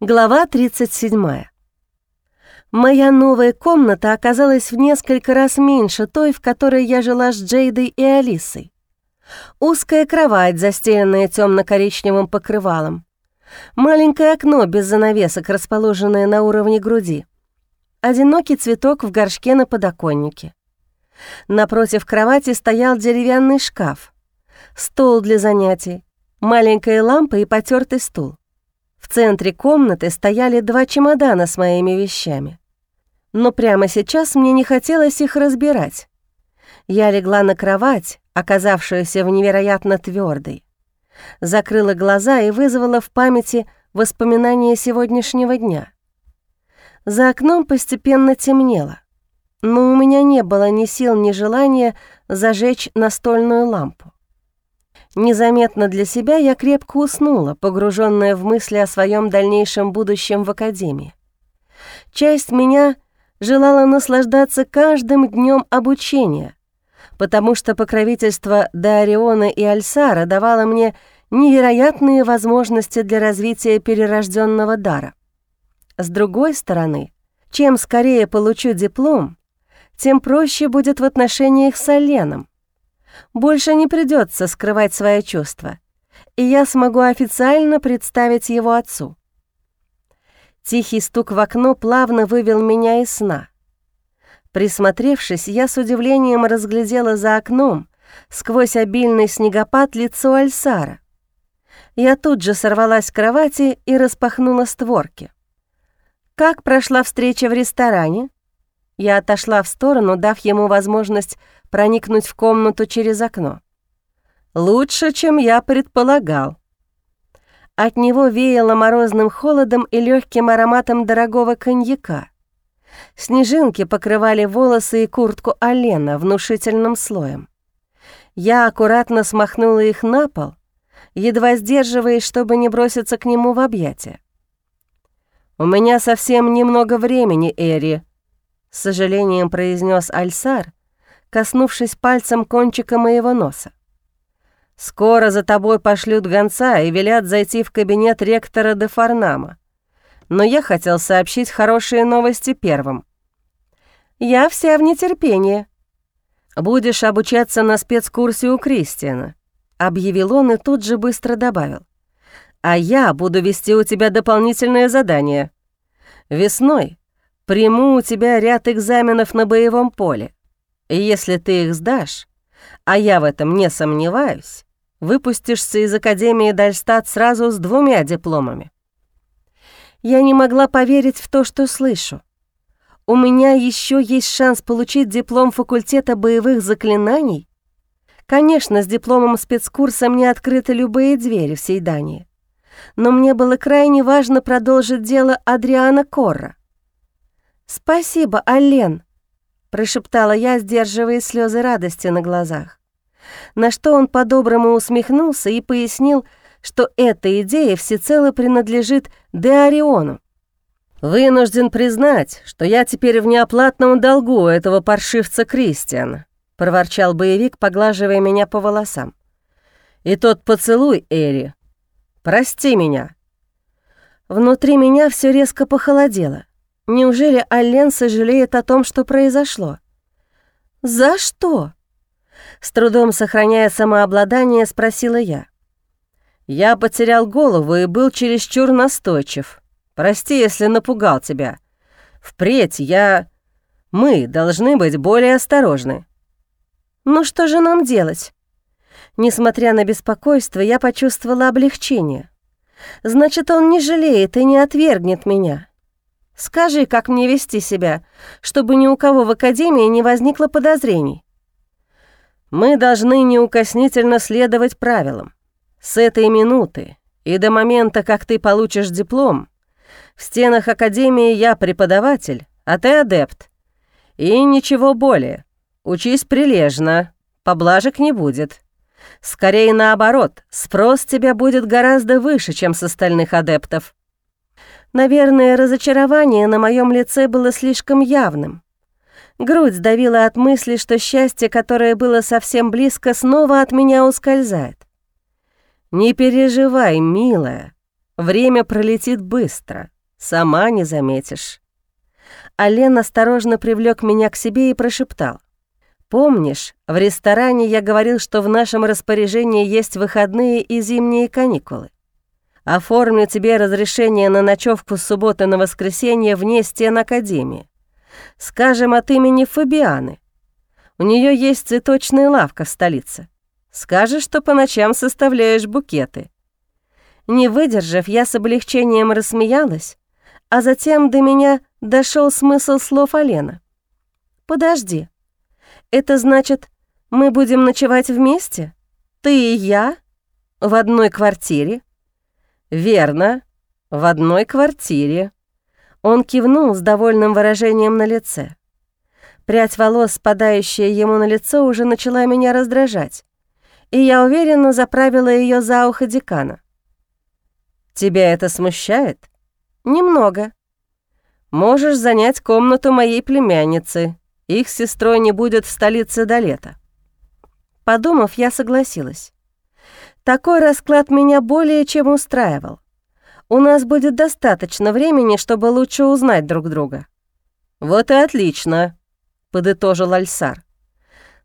Глава 37. Моя новая комната оказалась в несколько раз меньше той, в которой я жила с Джейдой и Алисой. Узкая кровать, застеленная темно-коричневым покрывалом. Маленькое окно без занавесок, расположенное на уровне груди. Одинокий цветок в горшке на подоконнике. Напротив кровати стоял деревянный шкаф. Стол для занятий, маленькая лампа и потертый стул. В центре комнаты стояли два чемодана с моими вещами. Но прямо сейчас мне не хотелось их разбирать. Я легла на кровать, оказавшуюся в невероятно твердой, закрыла глаза и вызвала в памяти воспоминания сегодняшнего дня. За окном постепенно темнело, но у меня не было ни сил, ни желания зажечь настольную лампу. Незаметно для себя я крепко уснула, погруженная в мысли о своем дальнейшем будущем в академии. Часть меня желала наслаждаться каждым днем обучения, потому что покровительство Дариона и Альсара давало мне невероятные возможности для развития перерожденного дара. С другой стороны, чем скорее получу диплом, тем проще будет в отношениях с Оленом. Больше не придется скрывать свои чувства, и я смогу официально представить его отцу. Тихий стук в окно плавно вывел меня из сна. Присмотревшись, я с удивлением разглядела за окном, сквозь обильный снегопад, лицо Альсара. Я тут же сорвалась с кровати и распахнула створки. «Как прошла встреча в ресторане?» Я отошла в сторону, дав ему возможность проникнуть в комнату через окно. «Лучше, чем я предполагал». От него веяло морозным холодом и легким ароматом дорогого коньяка. Снежинки покрывали волосы и куртку Алена внушительным слоем. Я аккуратно смахнула их на пол, едва сдерживаясь, чтобы не броситься к нему в объятия. «У меня совсем немного времени, Эри», — с сожалением произнес Альсар, коснувшись пальцем кончика моего носа. «Скоро за тобой пошлют гонца и велят зайти в кабинет ректора де Фарнама. Но я хотел сообщить хорошие новости первым». «Я вся в нетерпении». «Будешь обучаться на спецкурсе у Кристиана», — объявил он и тут же быстро добавил. «А я буду вести у тебя дополнительное задание. Весной приму у тебя ряд экзаменов на боевом поле. И если ты их сдашь, а я в этом не сомневаюсь, выпустишься из Академии Дальстат сразу с двумя дипломами. Я не могла поверить в то, что слышу. У меня еще есть шанс получить диплом факультета боевых заклинаний? Конечно, с дипломом спецкурса мне открыты любые двери в Сейдании. Но мне было крайне важно продолжить дело Адриана Корра. «Спасибо, Ален», прошептала я, сдерживая слезы радости на глазах. На что он по-доброму усмехнулся и пояснил, что эта идея всецело принадлежит Деориону. «Вынужден признать, что я теперь в неоплатном долгу этого паршивца Кристиана», — проворчал боевик, поглаживая меня по волосам. «И тот поцелуй, Эри. Прости меня». Внутри меня все резко похолодело. Неужели Аллен сожалеет о том, что произошло? «За что?» С трудом сохраняя самообладание, спросила я. «Я потерял голову и был чересчур настойчив. Прости, если напугал тебя. Впредь я... Мы должны быть более осторожны». «Ну что же нам делать?» Несмотря на беспокойство, я почувствовала облегчение. «Значит, он не жалеет и не отвергнет меня». Скажи, как мне вести себя, чтобы ни у кого в Академии не возникло подозрений. Мы должны неукоснительно следовать правилам. С этой минуты и до момента, как ты получишь диплом, в стенах Академии я преподаватель, а ты адепт. И ничего более. Учись прилежно, поблажек не будет. Скорее наоборот, спрос тебя будет гораздо выше, чем с остальных адептов. Наверное, разочарование на моем лице было слишком явным. Грудь сдавила от мысли, что счастье, которое было совсем близко, снова от меня ускользает. «Не переживай, милая», Время пролетит быстро, сама не заметишь». Ален осторожно привлек меня к себе и прошептал. «Помнишь, в ресторане я говорил, что в нашем распоряжении есть выходные и зимние каникулы? Оформлю тебе разрешение на ночевку с субботы на воскресенье вне стен Академии. Скажем от имени Фабианы. У нее есть цветочная лавка в столице. Скажешь, что по ночам составляешь букеты». Не выдержав, я с облегчением рассмеялась, а затем до меня дошел смысл слов Алена. «Подожди, это значит, мы будем ночевать вместе? Ты и я? В одной квартире?» «Верно, в одной квартире». Он кивнул с довольным выражением на лице. Прядь волос, спадающая ему на лицо, уже начала меня раздражать, и я уверенно заправила ее за ухо декана. «Тебя это смущает?» «Немного», Можешь занять комнату моей племянницы. Их сестрой не будет в столице до лета». Подумав, я согласилась. Такой расклад меня более чем устраивал. У нас будет достаточно времени, чтобы лучше узнать друг друга. «Вот и отлично», — подытожил Альсар.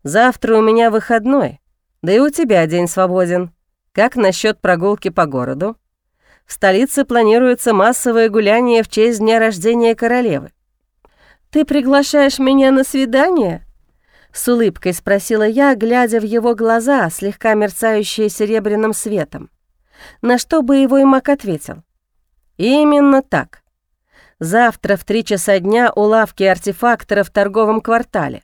«Завтра у меня выходной, да и у тебя день свободен. Как насчет прогулки по городу?» В столице планируется массовое гуляние в честь дня рождения королевы. «Ты приглашаешь меня на свидание?» С улыбкой спросила я, глядя в его глаза, слегка мерцающие серебряным светом. На что боевой маг ответил. «Именно так. Завтра в три часа дня у лавки артефактора в торговом квартале.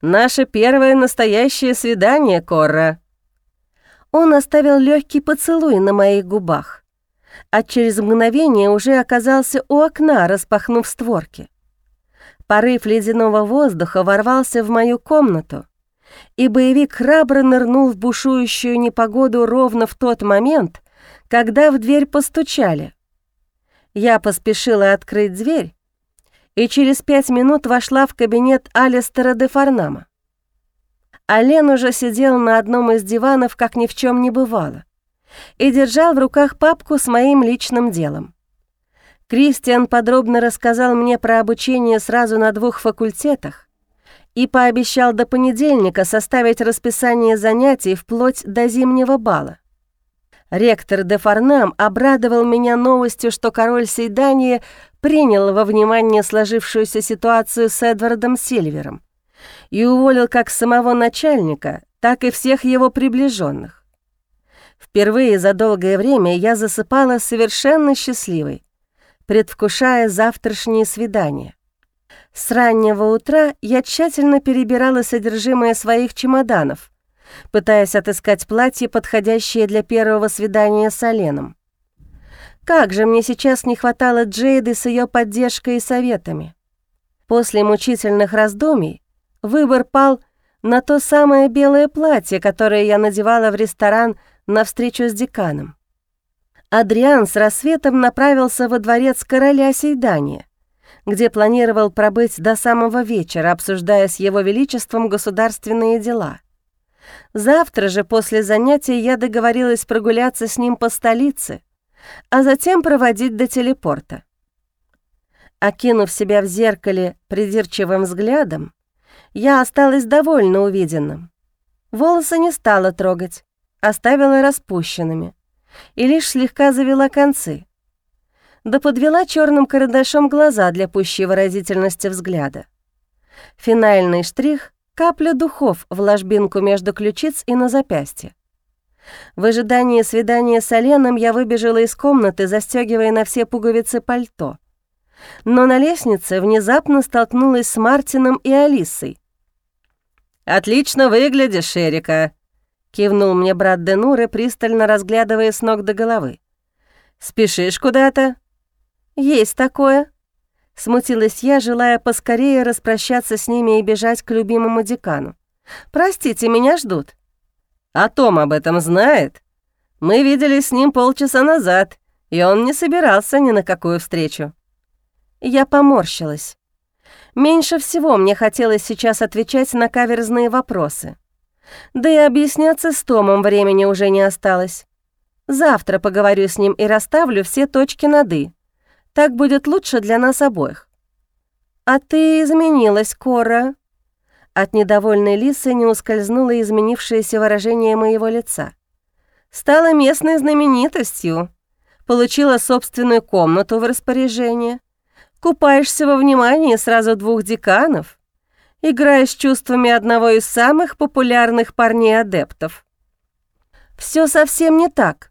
Наше первое настоящее свидание, Корра». Он оставил легкий поцелуй на моих губах а через мгновение уже оказался у окна, распахнув створки. Порыв ледяного воздуха ворвался в мою комнату, и боевик храбро нырнул в бушующую непогоду ровно в тот момент, когда в дверь постучали. Я поспешила открыть дверь, и через пять минут вошла в кабинет Алистера де Фарнама. Ален уже сидел на одном из диванов, как ни в чем не бывало и держал в руках папку с моим личным делом. Кристиан подробно рассказал мне про обучение сразу на двух факультетах и пообещал до понедельника составить расписание занятий вплоть до зимнего бала. Ректор де Фарнам обрадовал меня новостью, что король Сейдании принял во внимание сложившуюся ситуацию с Эдвардом Сильвером и уволил как самого начальника, так и всех его приближенных. Впервые за долгое время я засыпала совершенно счастливой, предвкушая завтрашнее свидание. С раннего утра я тщательно перебирала содержимое своих чемоданов, пытаясь отыскать платье, подходящее для первого свидания с Оленом. Как же мне сейчас не хватало Джейды с ее поддержкой и советами. После мучительных раздумий выбор пал на то самое белое платье, которое я надевала в ресторан на встречу с деканом. Адриан с рассветом направился во дворец короля Сейдания, где планировал пробыть до самого вечера, обсуждая с его величеством государственные дела. Завтра же после занятия я договорилась прогуляться с ним по столице, а затем проводить до телепорта. Окинув себя в зеркале придирчивым взглядом, я осталась довольно увиденным. Волосы не стала трогать, оставила распущенными и лишь слегка завела концы. Да подвела черным карандашом глаза для пущей выразительности взгляда. Финальный штрих — капля духов в ложбинку между ключиц и на запястье. В ожидании свидания с Оленом я выбежала из комнаты, застегивая на все пуговицы пальто. Но на лестнице внезапно столкнулась с Мартином и Алисой. «Отлично выглядишь, Эрика», Кивнул мне брат Денуры, пристально разглядывая с ног до головы. «Спешишь куда-то?» «Есть такое». Смутилась я, желая поскорее распрощаться с ними и бежать к любимому декану. «Простите, меня ждут». «А Том об этом знает? Мы виделись с ним полчаса назад, и он не собирался ни на какую встречу». Я поморщилась. Меньше всего мне хотелось сейчас отвечать на каверзные вопросы. Да и объясняться с Томом времени уже не осталось. Завтра поговорю с ним и расставлю все точки над «и». Так будет лучше для нас обоих. А ты изменилась, Кора. От недовольной Лисы не ускользнуло изменившееся выражение моего лица. Стала местной знаменитостью, получила собственную комнату в распоряжение, купаешься во внимании сразу двух деканов, играешь чувствами одного из самых популярных парней-адептов. Все совсем не так.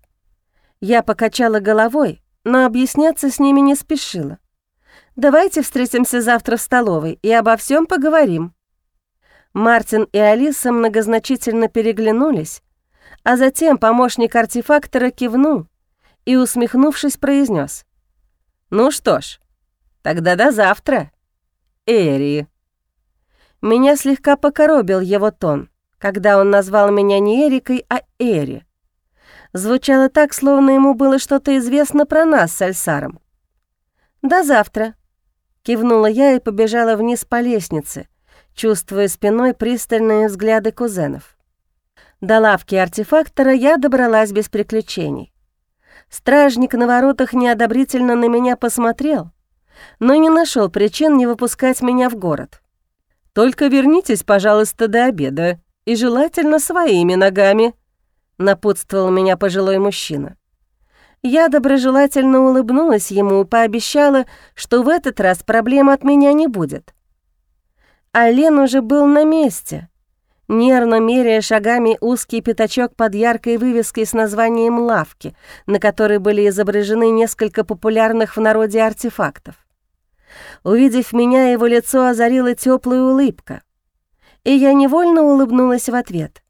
Я покачала головой, но объясняться с ними не спешила. Давайте встретимся завтра в столовой и обо всем поговорим. Мартин и Алиса многозначительно переглянулись, а затем помощник артефактора кивнул и, усмехнувшись, произнес: «Ну что ж, тогда до завтра, Эри». Меня слегка покоробил его тон, когда он назвал меня не Эрикой, а Эри. Звучало так, словно ему было что-то известно про нас с Альсаром. «До завтра», — кивнула я и побежала вниз по лестнице, чувствуя спиной пристальные взгляды кузенов. До лавки артефактора я добралась без приключений. Стражник на воротах неодобрительно на меня посмотрел, но не нашел причин не выпускать меня в город. «Только вернитесь, пожалуйста, до обеда, и желательно своими ногами», — напутствовал меня пожилой мужчина. Я доброжелательно улыбнулась ему и пообещала, что в этот раз проблем от меня не будет. А Лен уже был на месте, нервно меряя шагами узкий пятачок под яркой вывеской с названием «Лавки», на которой были изображены несколько популярных в народе артефактов. Увидев меня, его лицо озарила теплая улыбка, и я невольно улыбнулась в ответ —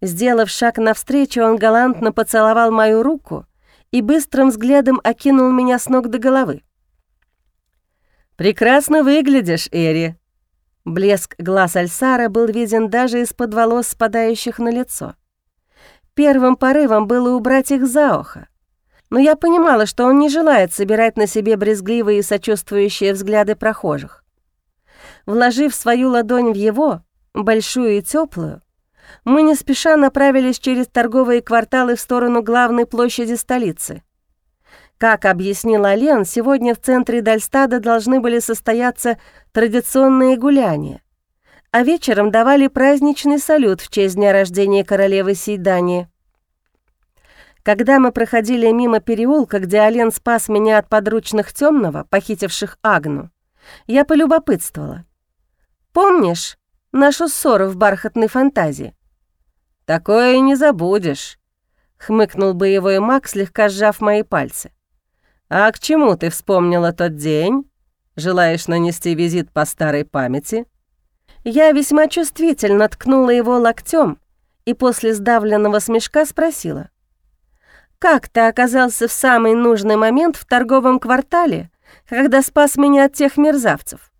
Сделав шаг навстречу, он галантно поцеловал мою руку и быстрым взглядом окинул меня с ног до головы. «Прекрасно выглядишь, Эри!» Блеск глаз Альсара был виден даже из-под волос, спадающих на лицо. Первым порывом было убрать их за ухо, но я понимала, что он не желает собирать на себе брезгливые и сочувствующие взгляды прохожих. Вложив свою ладонь в его, большую и теплую, мы не спеша направились через торговые кварталы в сторону главной площади столицы. Как объяснил Лен, сегодня в центре Дальстада должны были состояться традиционные гуляния, а вечером давали праздничный салют в честь дня рождения королевы Сейдани. Когда мы проходили мимо переулка, где Ален спас меня от подручных темного, похитивших Агну, я полюбопытствовала. «Помнишь нашу ссору в бархатной фантазии?» «Такое не забудешь», — хмыкнул боевой маг, слегка сжав мои пальцы. «А к чему ты вспомнила тот день? Желаешь нанести визит по старой памяти?» Я весьма чувствительно ткнула его локтем и после сдавленного смешка спросила. «Как ты оказался в самый нужный момент в торговом квартале, когда спас меня от тех мерзавцев?»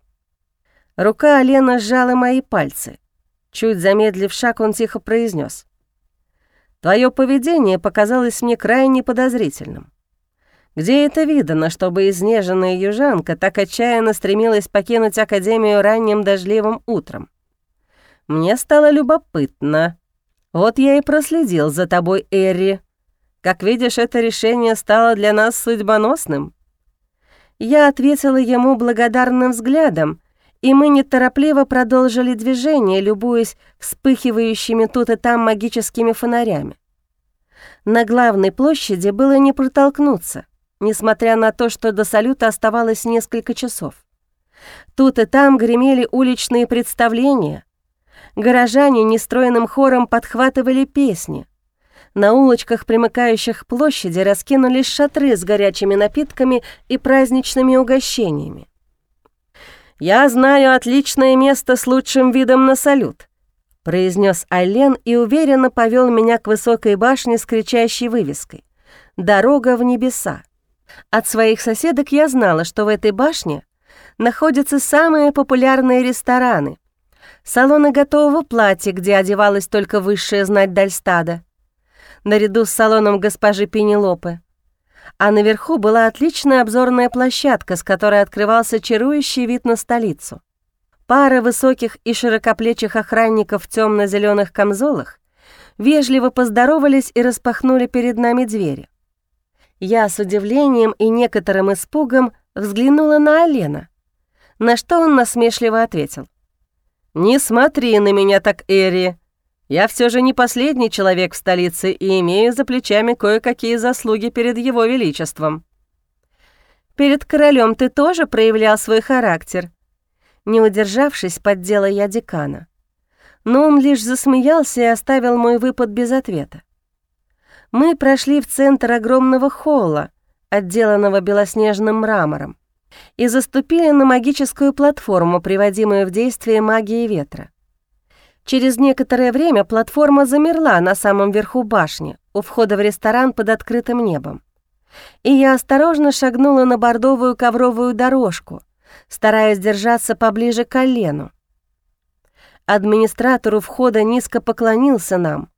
Рука Алена сжала мои пальцы — Чуть замедлив шаг, он тихо произнес: «Твое поведение показалось мне крайне подозрительным. Где это видано, чтобы изнеженная южанка так отчаянно стремилась покинуть Академию ранним дождливым утром? Мне стало любопытно. Вот я и проследил за тобой, Эрри. Как видишь, это решение стало для нас судьбоносным». Я ответила ему благодарным взглядом, и мы неторопливо продолжили движение, любуясь вспыхивающими тут и там магическими фонарями. На главной площади было не протолкнуться, несмотря на то, что до салюта оставалось несколько часов. Тут и там гремели уличные представления. Горожане нестроенным хором подхватывали песни. На улочках, примыкающих к площади, раскинулись шатры с горячими напитками и праздничными угощениями. «Я знаю отличное место с лучшим видом на салют», — произнес Айлен и уверенно повел меня к высокой башне с кричащей вывеской «Дорога в небеса». От своих соседок я знала, что в этой башне находятся самые популярные рестораны, салоны готового платья, где одевалась только высшая знать Дальстада, наряду с салоном госпожи Пенелопы, а наверху была отличная обзорная площадка, с которой открывался чарующий вид на столицу. Пара высоких и широкоплечих охранников в темно-зеленых камзолах вежливо поздоровались и распахнули перед нами двери. Я с удивлением и некоторым испугом взглянула на Алена, на что он насмешливо ответил. «Не смотри на меня так, Эри. Я все же не последний человек в столице и имею за плечами кое-какие заслуги перед его величеством». «Перед королем ты тоже проявлял свой характер», не удержавшись, поддела я декана. Но он лишь засмеялся и оставил мой выпад без ответа. Мы прошли в центр огромного холла, отделанного белоснежным мрамором, и заступили на магическую платформу, приводимую в действие магией ветра. Через некоторое время платформа замерла на самом верху башни, у входа в ресторан под открытым небом. И я осторожно шагнула на бордовую ковровую дорожку, стараясь держаться поближе к колену. Администратору входа низко поклонился нам,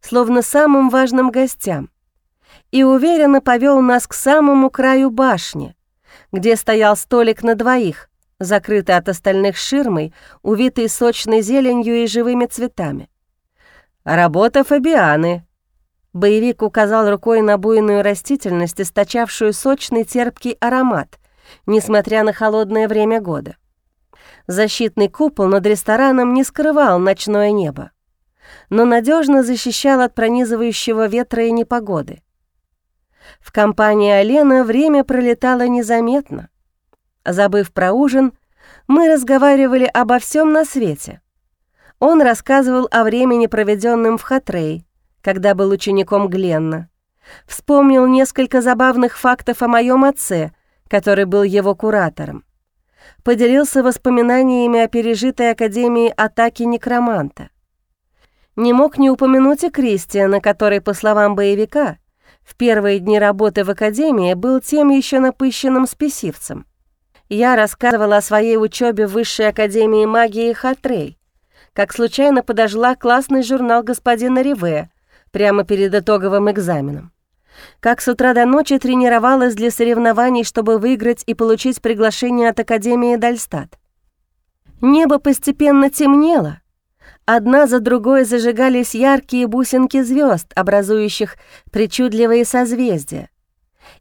словно самым важным гостям, и уверенно повел нас к самому краю башни, где стоял столик на двоих, закрытый от остальных ширмой, увитый сочной зеленью и живыми цветами. «Работа Фабианы», Боевик указал рукой на буйную растительность, источавшую сочный терпкий аромат, несмотря на холодное время года. Защитный купол над рестораном не скрывал ночное небо, но надежно защищал от пронизывающего ветра и непогоды. В компании Алена время пролетало незаметно. Забыв про ужин, мы разговаривали обо всем на свете. Он рассказывал о времени, проведенном в Хатрей, когда был учеником Гленна. Вспомнил несколько забавных фактов о моем отце, который был его куратором. Поделился воспоминаниями о пережитой Академии атаки некроманта. Не мог не упомянуть и Кристиана, который, по словам боевика, в первые дни работы в Академии был тем еще напыщенным спесивцем. Я рассказывала о своей учебе в Высшей Академии магии Хатрей, как случайно подожгла классный журнал господина Риве прямо перед итоговым экзаменом как с утра до ночи тренировалась для соревнований, чтобы выиграть и получить приглашение от Академии Дальстат. Небо постепенно темнело. Одна за другой зажигались яркие бусинки звезд, образующих причудливые созвездия.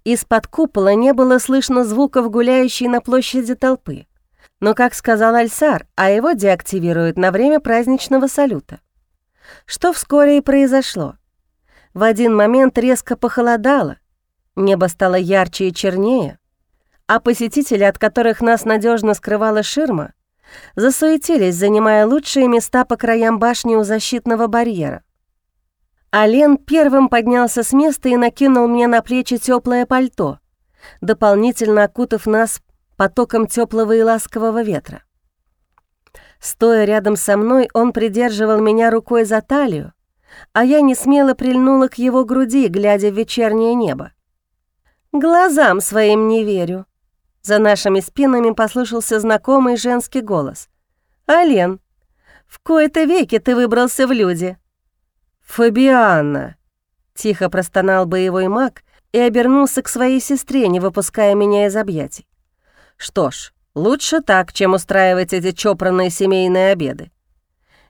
Из-под купола не было слышно звуков гуляющей на площади толпы. Но, как сказал Альсар, а его деактивируют на время праздничного салюта. Что вскоре и произошло. В один момент резко похолодало, небо стало ярче и чернее, а посетители, от которых нас надежно скрывала ширма, засуетились, занимая лучшие места по краям башни у защитного барьера. Ален первым поднялся с места и накинул мне на плечи теплое пальто, дополнительно окутав нас потоком теплого и ласкового ветра. Стоя рядом со мной, он придерживал меня рукой за талию, а я не смело прильнула к его груди, глядя в вечернее небо. «Глазам своим не верю». За нашими спинами послышался знакомый женский голос. «Ален, в кои-то веки ты выбрался в люди». «Фабианна», — тихо простонал боевой маг и обернулся к своей сестре, не выпуская меня из объятий. «Что ж, лучше так, чем устраивать эти чопорные семейные обеды.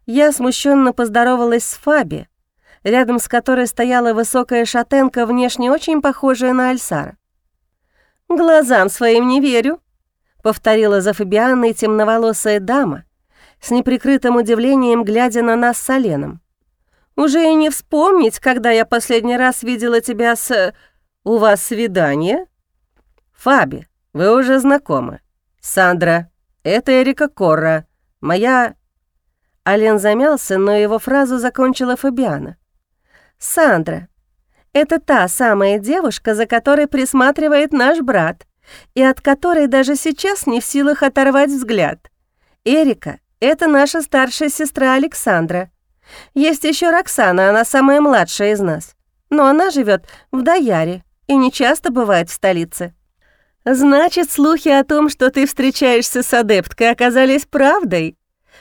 Я смущенно поздоровалась с Фаби, рядом с которой стояла высокая шатенка, внешне очень похожая на Альсара. «Глазам своим не верю», — повторила за Фабианной темноволосая дама, с неприкрытым удивлением глядя на нас с Оленом. «Уже и не вспомнить, когда я последний раз видела тебя с... У вас свидание?» «Фаби, вы уже знакомы. Сандра, это Эрика Корра, моя Ален замялся, но его фразу закончила Фабиана. «Сандра, это та самая девушка, за которой присматривает наш брат, и от которой даже сейчас не в силах оторвать взгляд. Эрика — это наша старшая сестра Александра. Есть еще Роксана, она самая младшая из нас, но она живет в Даяре и не часто бывает в столице». «Значит, слухи о том, что ты встречаешься с адепткой, оказались правдой?»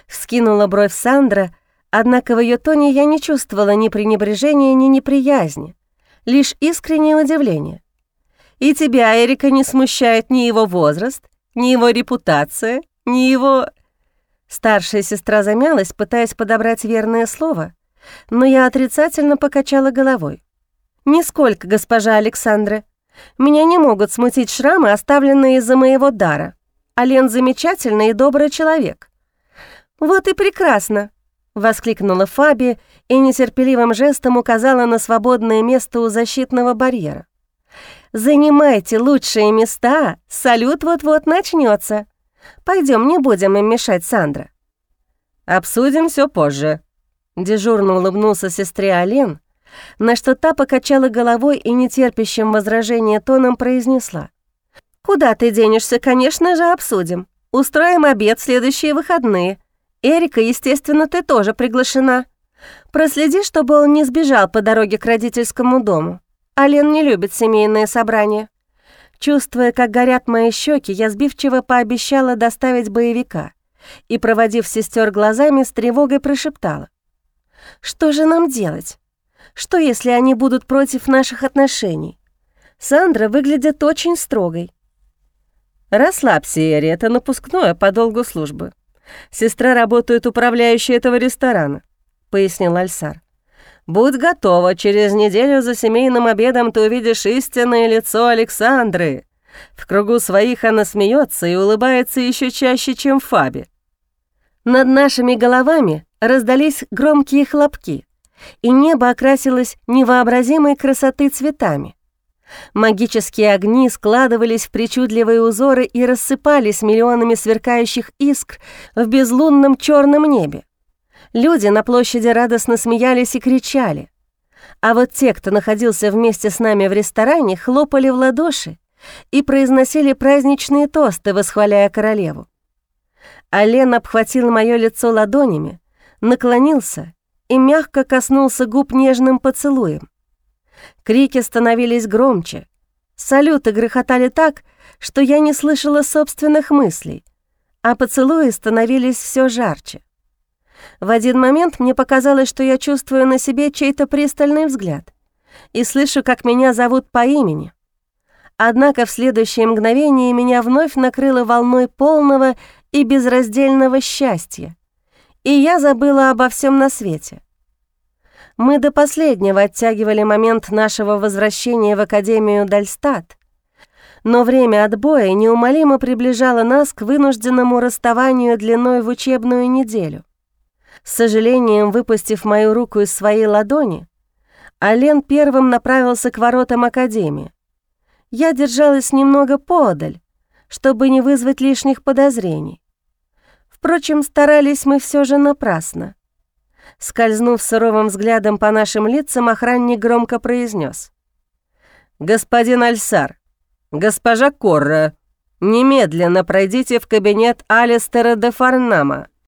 Вскинула бровь Сандра, однако в ее тоне я не чувствовала ни пренебрежения, ни неприязни, лишь искреннее удивление. «И тебя, Эрика, не смущает ни его возраст, ни его репутация, ни его...» Старшая сестра замялась, пытаясь подобрать верное слово, но я отрицательно покачала головой. «Нисколько, госпожа Александра. Меня не могут смутить шрамы, оставленные из-за моего дара. Ален замечательный и добрый человек». «Вот и прекрасно!» — воскликнула Фаби и нетерпеливым жестом указала на свободное место у защитного барьера. «Занимайте лучшие места, салют вот-вот начнется. Пойдем, не будем им мешать, Сандра». «Обсудим все позже», — дежурно улыбнулся сестре Ален, на что та покачала головой и нетерпящим возражения тоном произнесла. «Куда ты денешься, конечно же, обсудим. Устроим обед в следующие выходные. Эрика, естественно, ты тоже приглашена. Проследи, чтобы он не сбежал по дороге к родительскому дому. Ален не любит семейные собрания». Чувствуя, как горят мои щеки, я сбивчиво пообещала доставить боевика и, проводив сестер глазами, с тревогой прошептала. «Что же нам делать? Что, если они будут против наших отношений? Сандра выглядит очень строгой». «Расслабься, Эри, это напускное по долгу службы. Сестра работает управляющей этого ресторана», — пояснил Альсар. «Будь готова, через неделю за семейным обедом ты увидишь истинное лицо Александры. В кругу своих она смеется и улыбается еще чаще, чем Фаби». Над нашими головами раздались громкие хлопки, и небо окрасилось невообразимой красоты цветами. Магические огни складывались в причудливые узоры и рассыпались миллионами сверкающих искр в безлунном черном небе. Люди на площади радостно смеялись и кричали. А вот те, кто находился вместе с нами в ресторане, хлопали в ладоши и произносили праздничные тосты, восхваляя королеву. Ален обхватил мое лицо ладонями, наклонился и мягко коснулся губ нежным поцелуем. Крики становились громче. Салюты грохотали так, что я не слышала собственных мыслей, а поцелуи становились все жарче. В один момент мне показалось, что я чувствую на себе чей-то пристальный взгляд и слышу, как меня зовут по имени. Однако в следующее мгновение меня вновь накрыло волной полного и безраздельного счастья, и я забыла обо всем на свете. Мы до последнего оттягивали момент нашего возвращения в Академию Дальстат, но время отбоя неумолимо приближало нас к вынужденному расставанию длиной в учебную неделю. С сожалением, выпустив мою руку из своей ладони, Ален первым направился к воротам Академии. Я держалась немного подаль, чтобы не вызвать лишних подозрений. Впрочем, старались мы все же напрасно. Скользнув суровым взглядом по нашим лицам, охранник громко произнес: «Господин Альсар, госпожа Корра, немедленно пройдите в кабинет Алистера де Фарнама.